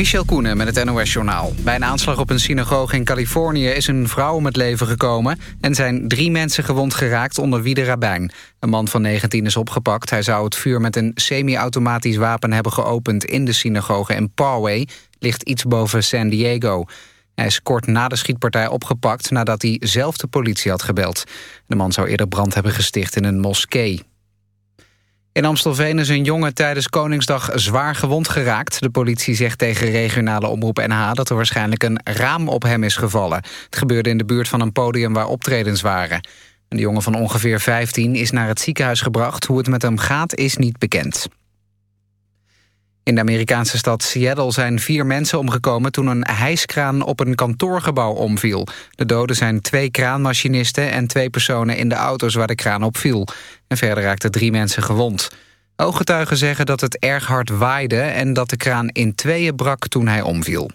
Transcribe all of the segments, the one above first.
Michel Koenen met het NOS-journaal. Bij een aanslag op een synagoge in Californië is een vrouw om het leven gekomen... en zijn drie mensen gewond geraakt onder wie de rabbijn. Een man van 19 is opgepakt. Hij zou het vuur met een semi-automatisch wapen hebben geopend... in de synagoge in Poway, ligt iets boven San Diego. Hij is kort na de schietpartij opgepakt nadat hij zelf de politie had gebeld. De man zou eerder brand hebben gesticht in een moskee. In Amstelveen is een jongen tijdens Koningsdag zwaar gewond geraakt. De politie zegt tegen regionale omroep NH dat er waarschijnlijk een raam op hem is gevallen. Het gebeurde in de buurt van een podium waar optredens waren. De jongen van ongeveer 15 is naar het ziekenhuis gebracht. Hoe het met hem gaat is niet bekend. In de Amerikaanse stad Seattle zijn vier mensen omgekomen... toen een hijskraan op een kantoorgebouw omviel. De doden zijn twee kraanmachinisten en twee personen in de auto's waar de kraan op viel. En verder raakten drie mensen gewond. Ooggetuigen zeggen dat het erg hard waaide... en dat de kraan in tweeën brak toen hij omviel.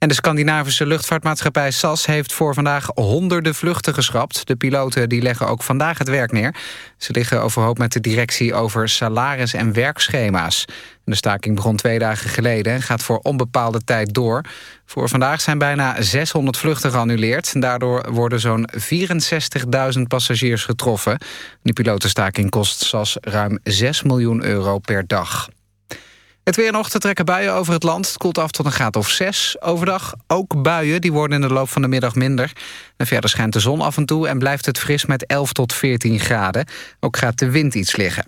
En de Scandinavische luchtvaartmaatschappij SAS heeft voor vandaag honderden vluchten geschrapt. De piloten die leggen ook vandaag het werk neer. Ze liggen overhoop met de directie over salaris- en werkschema's. De staking begon twee dagen geleden en gaat voor onbepaalde tijd door. Voor vandaag zijn bijna 600 vluchten geannuleerd. Daardoor worden zo'n 64.000 passagiers getroffen. De pilotenstaking kost SAS ruim 6 miljoen euro per dag. Het weer nog te trekken buien over het land. Het koelt af tot een graad of 6. Overdag ook buien, die worden in de loop van de middag minder. En verder schijnt de zon af en toe en blijft het fris met 11 tot 14 graden. Ook gaat de wind iets liggen.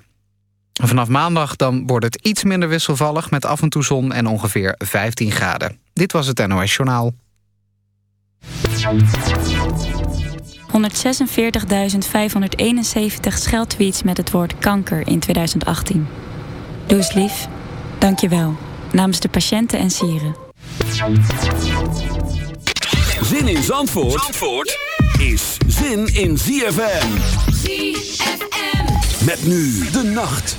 Vanaf maandag dan wordt het iets minder wisselvallig... met af en toe zon en ongeveer 15 graden. Dit was het NOS Journaal. 146.571 scheldtweets met het woord kanker in 2018. Doe eens lief. Dank je wel. Namens de patiënten en sieren. Zin in Zandvoort, Zandvoort is zin in ZFM. ZFM. Met nu de nacht.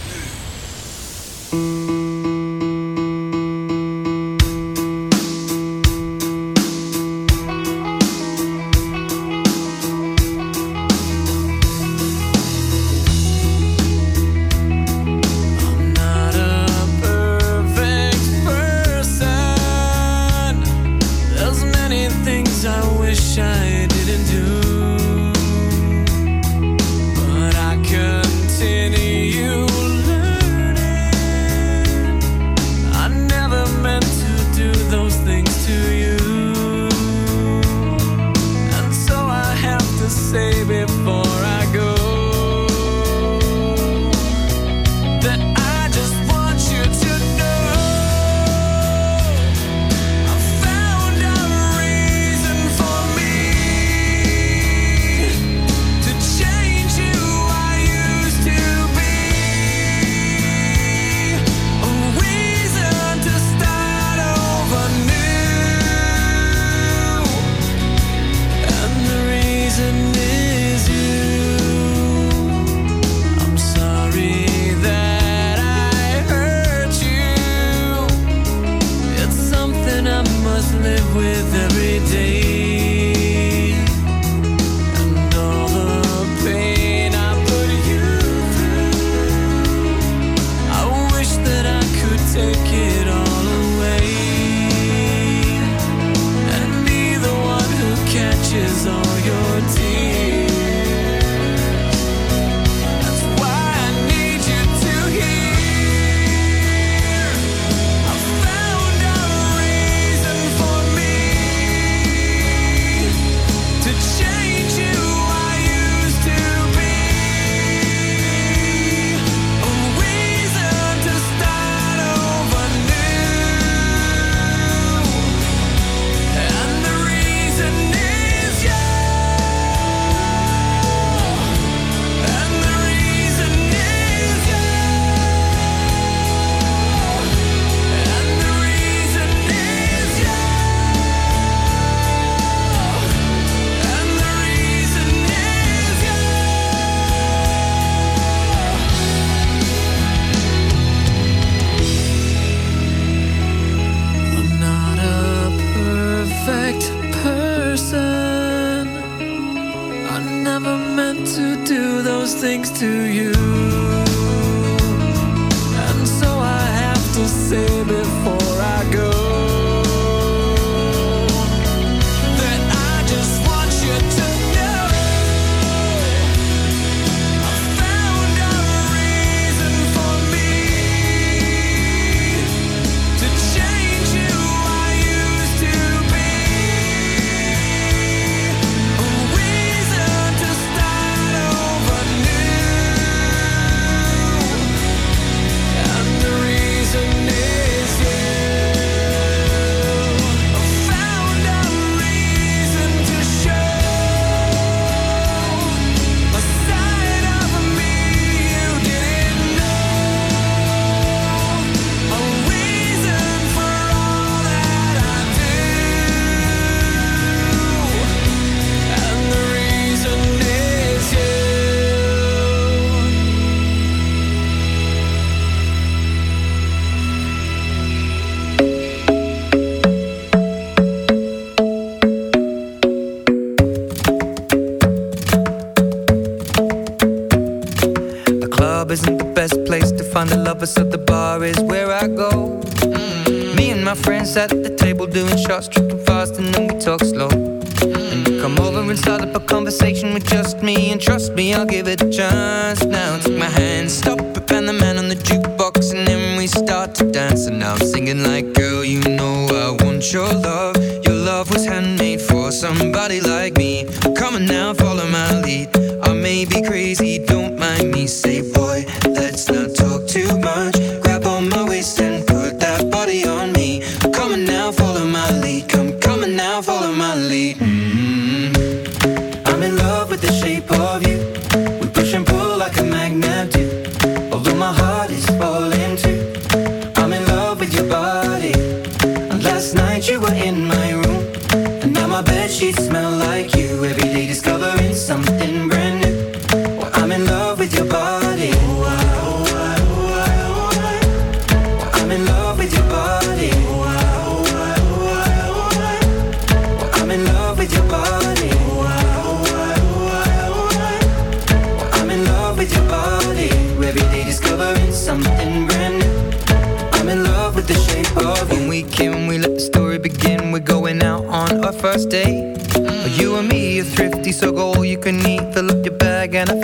talk slow. And you come over and start up a conversation with just me, and trust me, I'll give it a chance. Now take my hand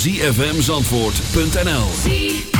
www.zfmzandvoort.nl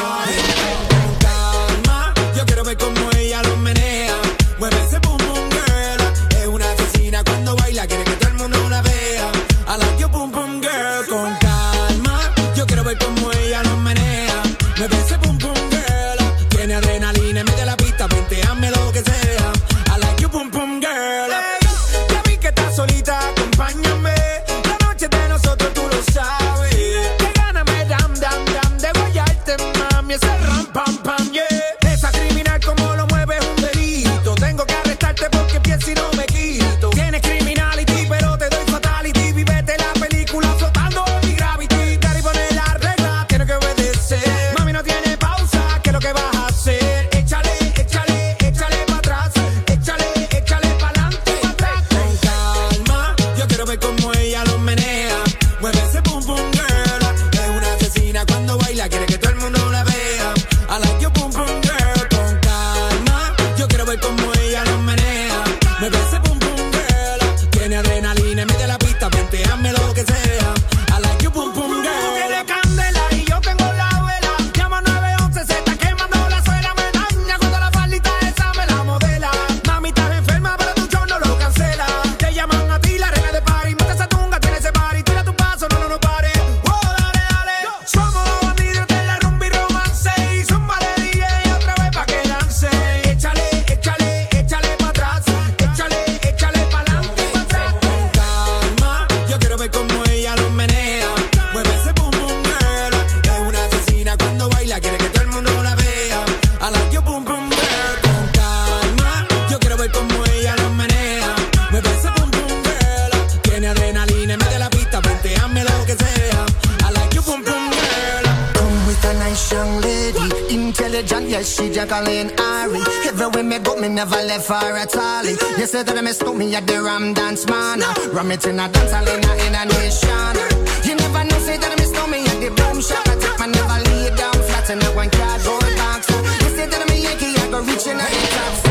Jacqueline Ari. Everywhere me go, me never left her at all. You said that I stole me at the Ram Dance Man. Ram it in a dance, I in a, in a nation. You never know, say that I stole me at the Boom Shop. I take my never lay down flat in a one cardboard box. You said that I'm Yankee, I go reaching out the top.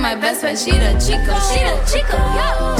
my best friend, she the Chico, she the Chico, yo.